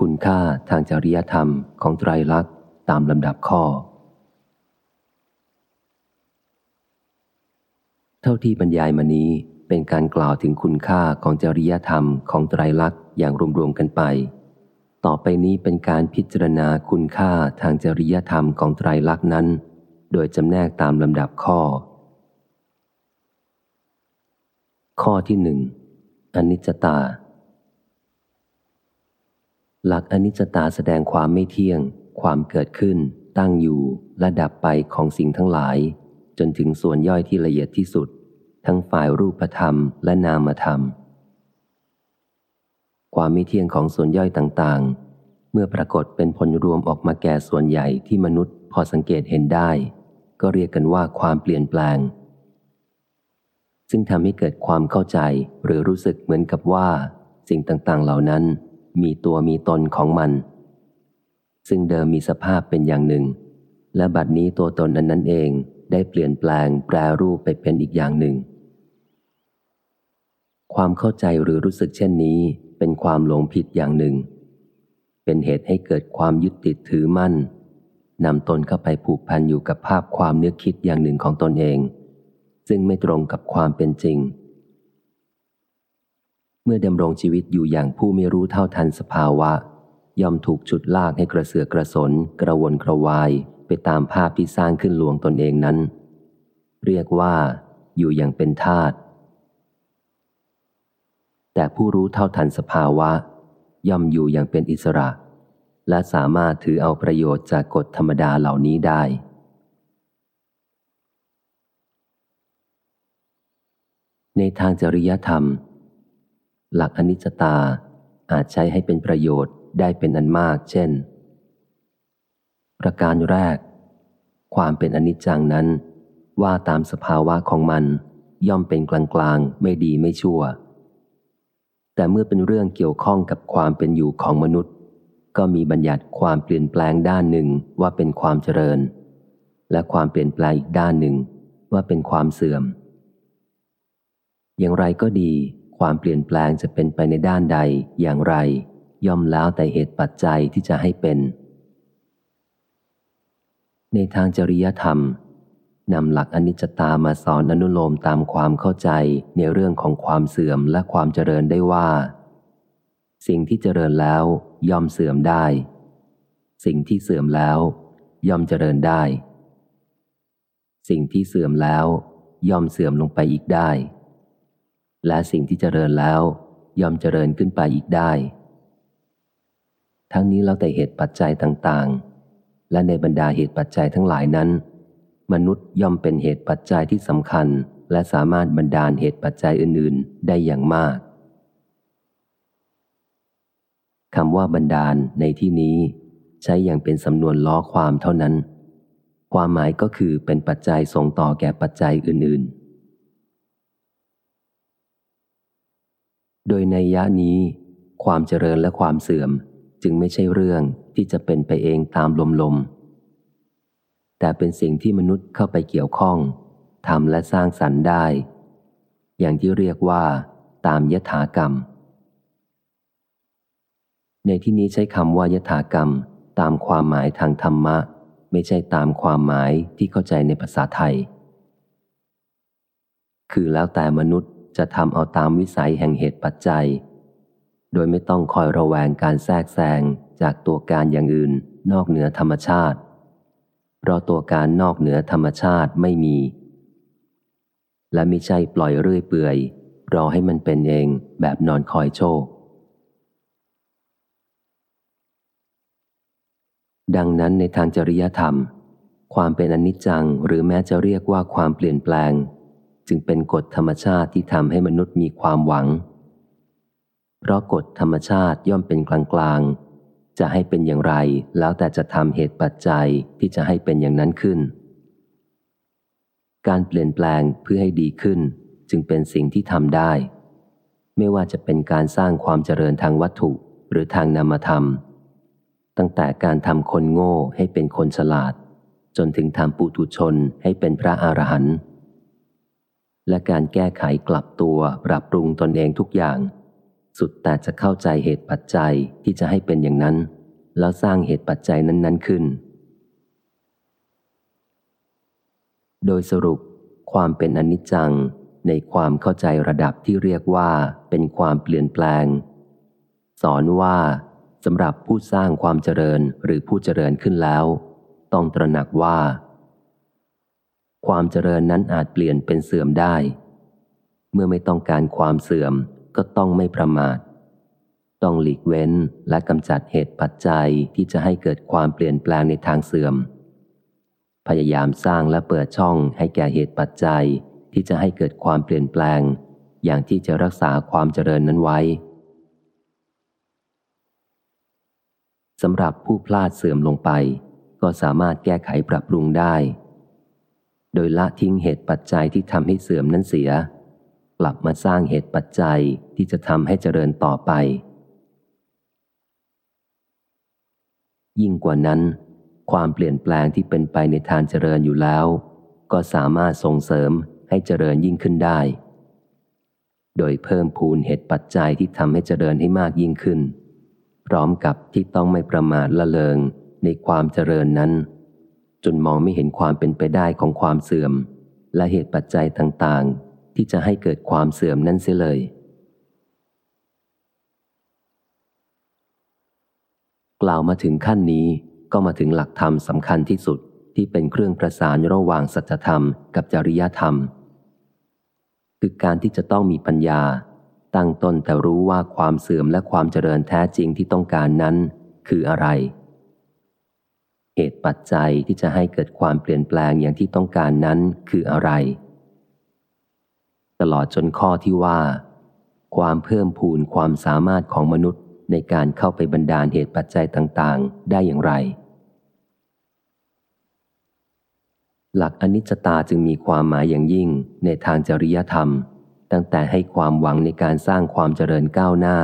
คุณค่าทางจริยธรรมของไตรลักษณ์ตามลำดับข้อ เท่าที่บรรยายมานี้เป็นการกล่าวถึงคุณค่าของจริยธรรมของไตรลักษณ์อย่างรวมๆกันไป ต่อไปนี้เป็นการพิจารณาคุณค่าทางจริยธรรมของไตรลักษณ์นั้น โดยจำแนกตามลำดับข้อ ข้อที่หนึ่งอนิจจตา หลักอนิจจตาแสดงความไม่เที่ยง ความเกิดขึ้น ตั้งอยู่และดับไปของสิ่งทั้งหลาย จนถึงส่วนย่อยที่ละเอียดที่สุด ทั้งฝ่ายรูปธรรมและนามธรรม ความไม่เที่ยงของส่วนย่อยต่างๆ เมื่อปรากฏเป็นผลรวมออกมาแก่ส่วนใหญ่ที่มนุษย์พอสังเกตเห็นได้ ก็เรียกกันว่าความเปลี่ยนแปลง ซึ่งทำให้เกิดความเข้าใจหรือรู้สึกเหมือนกับว่า สิ่งต่างๆเหล่านั้น มีตัวมีตนของมัน ซึ่งเดิมมีสภาพเป็นอย่างหนึ่ง และบัดนี้ตัวตนนั้นนั้นเองได้เปลี่ยนแปลงแปรรูปไปเป็นอีกอย่างหนึ่ง ความเข้าใจหรือรู้สึกเช่นนี้ เป็นความหลงผิดอย่างหนึ่ง เป็นเหตุให้เกิดความยึดติดถือมั่นนำตนเข้าไปผูกพันอยู่กับภาพความนึกคิดอย่างหนึ่งของตนเอง ซึ่งไม่ตรงกับความเป็นจริง มื่อดำรงชีวิตอยู่อย่างผู้ไม่รู้เท่าทันสภาวะ ย่อมถูกจุดลากให้กระเสือกกระสน กระวนกระวายไปตามภาพที่สร้างขึ้นลวงตนเองนั้น เรียกว่า อยู่อย่างเป็นทาตแต่ผู้รู้เท่าทันสภาวะ ย่อมอยู่อย่างเป็นอิสระ และสามารถถือเอาประโยชน์จากกฎธรรมดาเหล่านี้ได้ ในทางจริยธรรม หลักอนิจจตาอาจใช้ให้เป็นประโยชน์ได้เป็นอันมาก เช่น ประการแรก ความเป็นอนิจจังนั้น ว่าตามสภาวะของมัน ย่อมเป็นกลางๆ ไม่ดีไม่ชั่ว แต่เมื่อเป็นเรื่องเกี่ยวข้องกับความเป็นอยู่ของมนุษย์ ก็มีบัญญัติความเปลี่ยนแปลงด้านหนึ่งว่าเป็นความเจริญ และความเปลี่ยนแปลงอีกด้านหนึ่งว่าเป็นความเสื่อม อย่างไรก็ดี ความเปลี่ยนแปลงจะเป็นไปในด้านใดอย่างไร ย่อมแล้วแต่เหตุปัจจัยที่จะให้เป็น ในทางจริยธรรมนำหลักอนิจจตามาสอนอนุโลมตามความเข้าใจในเรื่องของความเสื่อมและความเจริญได้ว่า สิ่งที่เจริญแล้วย่อมเสื่อมได้ สิ่งที่เสื่อมแล้ว ย่อมเจริญได้ สิ่งที่เสื่อมแล้ว ย่อมเสื่อมลงไปอีกได้ และสิ่งที่เจริญแล้วย่อมเจริญขึ้นไปอีกได้ ทั้งนี้แล้วแต่เหตุปัจจัยต่างๆ และในบรรดาเหตุปัจจัยทั้งหลายนั้น มนุษย์ย่อมเป็นเหตุปัจจัยที่สำคัญ และสามารถบรรดาลเหตุปัจจัยอื่นๆ ได้อย่างมากคำว่าบรรดาลในที่นี้ ใช้อย่างเป็นสำนวนล้อความเท่านั้น ความหมายก็คือเป็นปัจจัยส่งต่อแก่ปัจจัยอื่นๆ โดยในยะนี้ ความเจริญและความเสื่อมจึงไม่ใช่เรื่องที่จะเป็นไปเองตามลมๆแต่เป็นสิ่งที่มนุษย์เข้าไปเกี่ยวข้องทำและสร้างสรรค์ได้ อย่างที่เรียกว่าตามยถากรรม ในที่นี้ใช้คำว่ายถากรรมตามความหมายทางธรรมะ ไม่ใช่ตามความหมายที่เข้าใจในภาษาไทย คือแล้วแต่มนุษย์ จะทำเอาตามวิสัยแห่งเหตุปัจจัย โดยไม่ต้องคอยระแวงการแทรกแซงจากตัวการอย่างอื่นนอกเหนือธรรมชาติ เพราะตัวการนอกเหนือธรรมชาติไม่มี และไม่ใช่ปล่อยเรื่อยเปื่อยรอให้มันเป็นเองแบบนอนคอยโชค ดังนั้นในทางจริยธรรม ความเป็นอนิจจังหรือแม้จะเรียกว่าความเปลี่ยนแปลง จึงเป็นกฎธรรมชาติที่ทำให้มนุษย์มีความหวัง เพราะกฎธรรมชาติย่อมเป็นกลางๆจะให้เป็นอย่างไรแล้วแต่จะทำเหตุปัจจัยที่จะให้เป็นอย่างนั้นขึ้น การเปลี่ยนแปลงเพื่อให้ดีขึ้น จึงเป็นสิ่งที่ทำได้ ไม่ว่าจะเป็นการสร้างความเจริญทางวัตถุหรือทางนามธรรม ตั้งแต่การทำคนโง่ให้เป็นคนฉลาด จนถึงทำปุถุชนให้เป็นพระอรหันต์ และการแก้ไขกลับตัวปรับปรุงตนเองทุกอย่าง สุดแต่จะเข้าใจเหตุปัจจัยที่จะให้เป็นอย่างนั้น แล้วสร้างเหตุปัจจัยนั้น ๆขึ้น โดยสรุปความเป็นอนิจจังในความเข้าใจระดับที่เรียกว่าเป็นความเปลี่ยนแปลง สอนว่าสำหรับผู้สร้างความเจริญหรือผู้เจริญขึ้นแล้ว ต้องตระหนักว่า ความเจริญนั้นอาจเปลี่ยนเป็นเสื่อมได้ เมื่อไม่ต้องการความเสื่อมก็ต้องไม่ประมาท ต้องหลีกเว้นและกำจัดเหตุปัจจัยที่จะให้เกิดความเปลี่ยนแปลงในทางเสื่อม พยายามสร้างและเปิดช่องให้แก่เหตุปัจจัยที่จะให้เกิดความเปลี่ยนแปลง อย่างที่จะรักษาความเจริญนั้นไว้สำหรับผู้พลาดเสื่อมลงไป ก็สามารถแก้ไขปรับปรุงได้ โดยละทิ้งเหตุปัจจัยที่ทำให้เสื่อมนั้นเสีย กลับมาสร้างเหตุปัจจัยที่จะทำให้เจริญต่อไป ยิ่งกว่านั้น ความเปลี่ยนแปลงที่เป็นไปในทางเจริญอยู่แล้ว ก็สามารถส่งเสริมให้เจริญยิ่งขึ้นได้ โดยเพิ่มพูนเหตุปัจจัยที่ทำให้เจริญให้มากยิ่งขึ้น พร้อมกับที่ต้องไม่ประมาทละเลงในความเจริญนั้น จนมองไม่เห็นความเป็นไปได้ของความเสื่อม และเหตุปัจจัยต่างๆ ที่จะให้เกิดความเสื่อมนั้นเสียเลย กล่าวมาถึงขั้นนี้ก็มาถึงหลักธรรมสำคัญที่สุดที่เป็นเครื่องประสานระหว่างสัจธรรมกับจริยธรรม คือการที่จะต้องมีปัญญา ตั้งต้นแต่รู้ว่าความเสื่อมและความเจริญแท้จริงที่ต้องการนั้น คืออะไร เหตุปัจจัยที่จะให้เกิดความเปลี่ยนแปลงอย่างที่ต้องการนั้นคืออะไร ตลอดจนข้อที่ว่า ความเพิ่มพูนความสามารถของมนุษย์ในการเข้าไปบรรดาลเหตุปัจจัยต่างๆ ได้อย่างไร หลักอนิจจตาจึงมีความหมายอย่างยิ่งในทางจริยธรรม ตั้งแต่ให้ความหวังในการสร้างความเจริญก้าวหน้า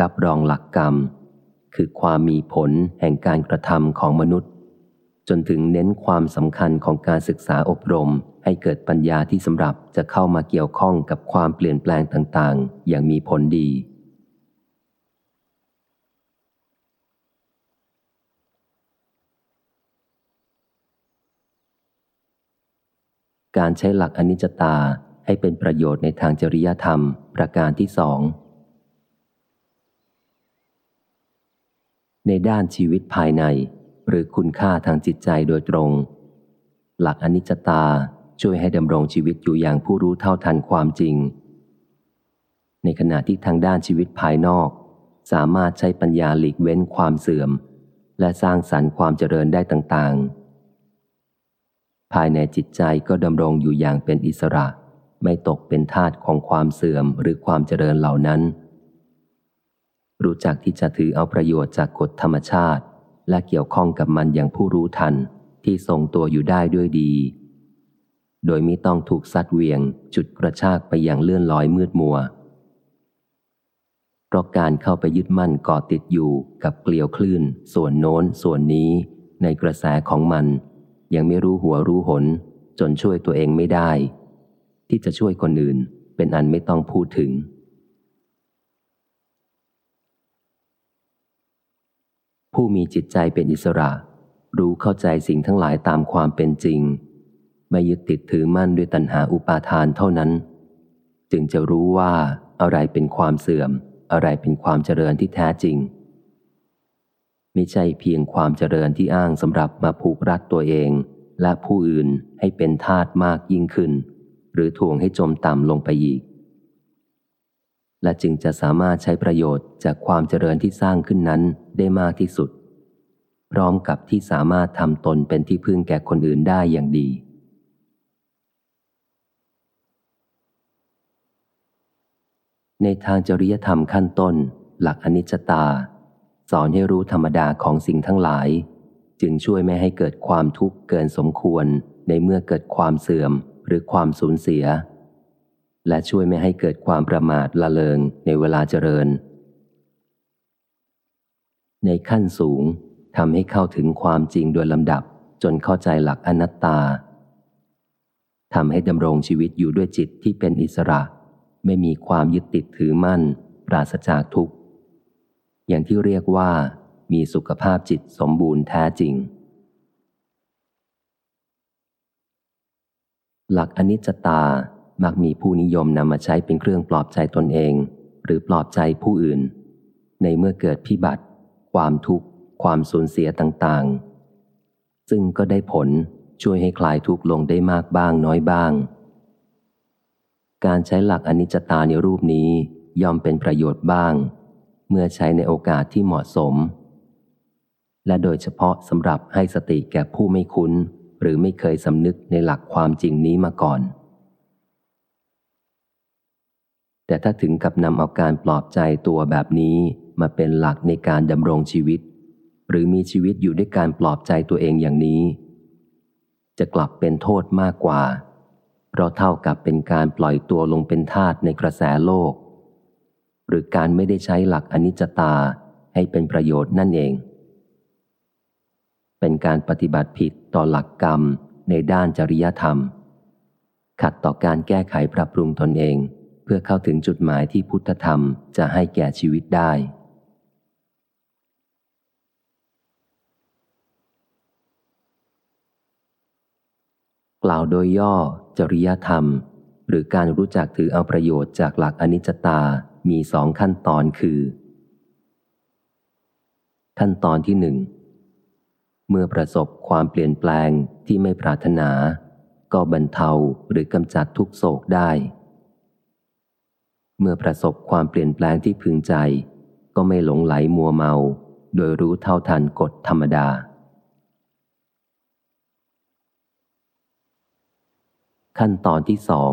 รับรองหลักกรรม คือความมีผลแห่งการกระทำของมนุษย์ จนถึงเน้นความสำคัญของการศึกษาอบรม ให้เกิดปัญญาที่สำหรับจะเข้ามาเกี่ยวข้องกับความเปลี่ยนแปลงต่างๆ อย่างมีผลดี การใช้หลักอนิจจตาให้เป็นประโยชน์ในทางจริยธรรมประการที่สอง ในด้านชีวิตภายใน หรือคุณค่าทางจิตใจโดยตรง หลักอนิจจตาช่วยให้ดำรงชีวิตอยู่อย่างผู้รู้เท่าทันความจริง ในขณะที่ทางด้านชีวิตภายนอก สามารถใช้ปัญญาหลีกเว้นความเสื่อม และสร้างสรรค์ความเจริญได้ต่างๆ ภายในจิตใจก็ดำรงอยู่อย่างเป็นอิสระ ไม่ตกเป็นทาตของความเสื่อมหรือความเจริญเหล่านั้น รู้จักที่จะถือเอาประโยชน์จากกฎธรรมชาติ และเกี่ยวข้องกับมันอย่างผู้รู้ทันที่ทรงตัวอยู่ได้ด้วยดี โดยไม่ต้องถูกซัดเวียง จุดกระชากไปอย่างเลื่อนลอยมืดมัว เพราะการเข้าไปยึดมั่นก่อติดอยู่กับเกลียวคลื่น ส่วนโน้นส่วนนี้ในกระแสของมัน ยังไม่รู้หัวรู้หน จนช่วยตัวเองไม่ได้ ที่จะช่วยคนอื่นเป็นอันไม่ต้องพูดถึง ผู้มีจิตใจเป็นอิสระ รู้เข้าใจสิ่งทั้งหลายตามความเป็นจริง ไม่ยึดติดถือมั่นด้วยตัณหาอุปาทานเท่านั้น จึงจะรู้ว่าอะไรเป็นความเสื่อม อะไรเป็นความเจริญที่แท้จริง ไม่ใช่เพียงความเจริญที่อ้างสำหรับมาผูกรัดตัวเอง และผู้อื่นให้เป็นทาตมากยิ่งขึ้น หรือถ่วงให้จมต่ำลงไปอีก และจึงจะสามารถใช้ประโยชน์จากความเจริญที่สร้างขึ้นนั้นได้มากที่สุด พร้อมกับที่สามารถทำตนเป็นที่พึ่งแก่คนอื่นได้อย่างดี ในทางจริยธรรมขั้นต้น หลักอนิจจตา สอนให้รู้ธรรมดาของสิ่งทั้งหลาย จึงช่วยไม่ให้เกิดความทุกข์เกินสมควรในเมื่อเกิดความเสื่อมหรือความสูญเสีย และช่วยไม่ให้เกิดความประมาทละเลงในเวลาเจริญ ในขั้นสูงทำให้เข้าถึงความจริงโดยลำดับจนเข้าใจหลักอนัตตาทำให้ดำรงชีวิตอยู่ด้วยจิตที่เป็นอิสระ ไม่มีความยึดติดถือมั่น ปราศจากทุกข์ อย่างที่เรียกว่ามีสุขภาพจิตสมบูรณ์แท้จริง หลักอนิจจตา มักมีผู้นิยมนำมาใช้เป็นเครื่องปลอบใจตนเอง หรือปลอบใจผู้อื่น ในเมื่อเกิดพิบัติ ความทุกข์ ความสูญเสียต่างๆ ซึ่งก็ได้ผลช่วยให้คลายทุกข์ลงได้มากบ้างน้อยบ้าง การใช้หลักอนิจจตาในรูปนี้ย่อมเป็นประโยชน์บ้าง เมื่อใช้ในโอกาสที่เหมาะสม และโดยเฉพาะสำหรับให้สติแก่ผู้ไม่คุ้น หรือไม่เคยสำนึกในหลักความจริงนี้มาก่อน แต่ถ้าถึงกับนำเอาการปลอบใจตัวแบบนี้มาเป็นหลักในการดำรงชีวิต หรือมีชีวิตอยู่ด้วยการปลอบใจตัวเองอย่างนี้ จะกลับเป็นโทษมากกว่า เพราะเท่ากับเป็นการปล่อยตัวลงเป็นทาสในกระแสโลก หรือการไม่ได้ใช้หลักอนิจจตาให้เป็นประโยชน์นั่นเอง เป็นการปฏิบัติผิดต่อหลักกรรมในด้านจริยธรรม ขัดต่อการแก้ไขปรับปรุงตนเอง พื่อเข้าถึงจุดหมายที่พุทธธรรมจะให้แก่ชีวิตได้ กล่าวโดยย่อ จริยธรรม หรือการรู้จักถือเอาประโยชน์จากหลักอนิจจตา มีสองขั้นตอนคือ ขั้นตอนที่หนึ่ง เมื่อประสบความเปลี่ยนแปลงที่ไม่ปรารถนา ก็บรรเทาหรือกำจัดทุกโศกได้ เมื่อประสบความเปลี่ยนแปลงที่พึงใจ ก็ไม่หลงไหลมัวเมา โดยรู้เท่าทันกฎธรรมดา ขั้นตอนที่สอง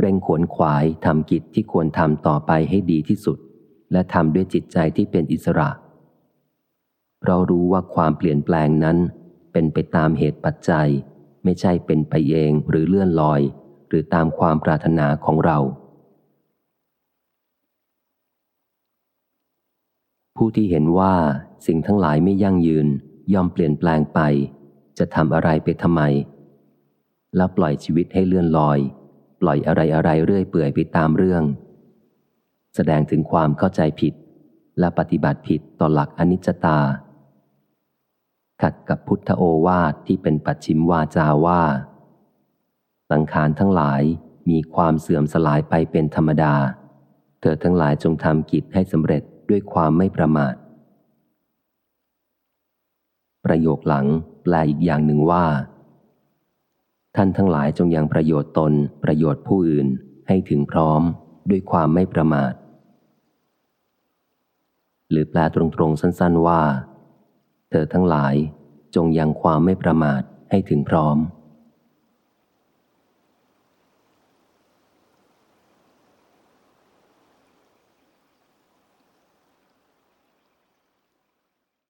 เร่งขวนขวายทำกิจที่ควรทำต่อไปให้ดีที่สุด และทำด้วยจิตใจที่เป็นอิสระ เรารู้ว่าความเปลี่ยนแปลงนั้น เป็นไปตามเหตุปัจจัย ไม่ใช่เป็นไปเองหรือเลื่อนลอย หรือตามความปรารถนาของเรา ผู้ที่เห็นว่าสิ่งทั้งหลายไม่ยั่งยืนยอมเปลี่ยนแปลงไป จะทำอะไรไปทำไม แล้วปล่อยชีวิตให้เลื่อนลอย ปล่อยอะไรอะไรเรื่อยเปื่อยไปตามเรื่อง แสดงถึงความเข้าใจผิด และปฏิบัติผิดต่อหลักอนิจจตา ขัดกับพุทธโอวาทที่เป็นปัจฉิมวาจาว่า สังขารทั้งหลายมีความเสื่อมสลายไปเป็นธรรมดา เธอทั้งหลายจงทำกิจให้สำเร็จ ด้วยความไม่ประมาท ประโยคหลังแปลอีกอย่างหนึ่งว่า ท่านทั้งหลายจงยังประโยชน์ตนประโยชน์ผู้อื่นให้ถึงพร้อมด้วยความไม่ประมาท หรือแปลตรงๆสั้น ๆว่า เธอทั้งหลายจงยังความไม่ประมาทให้ถึงพร้อม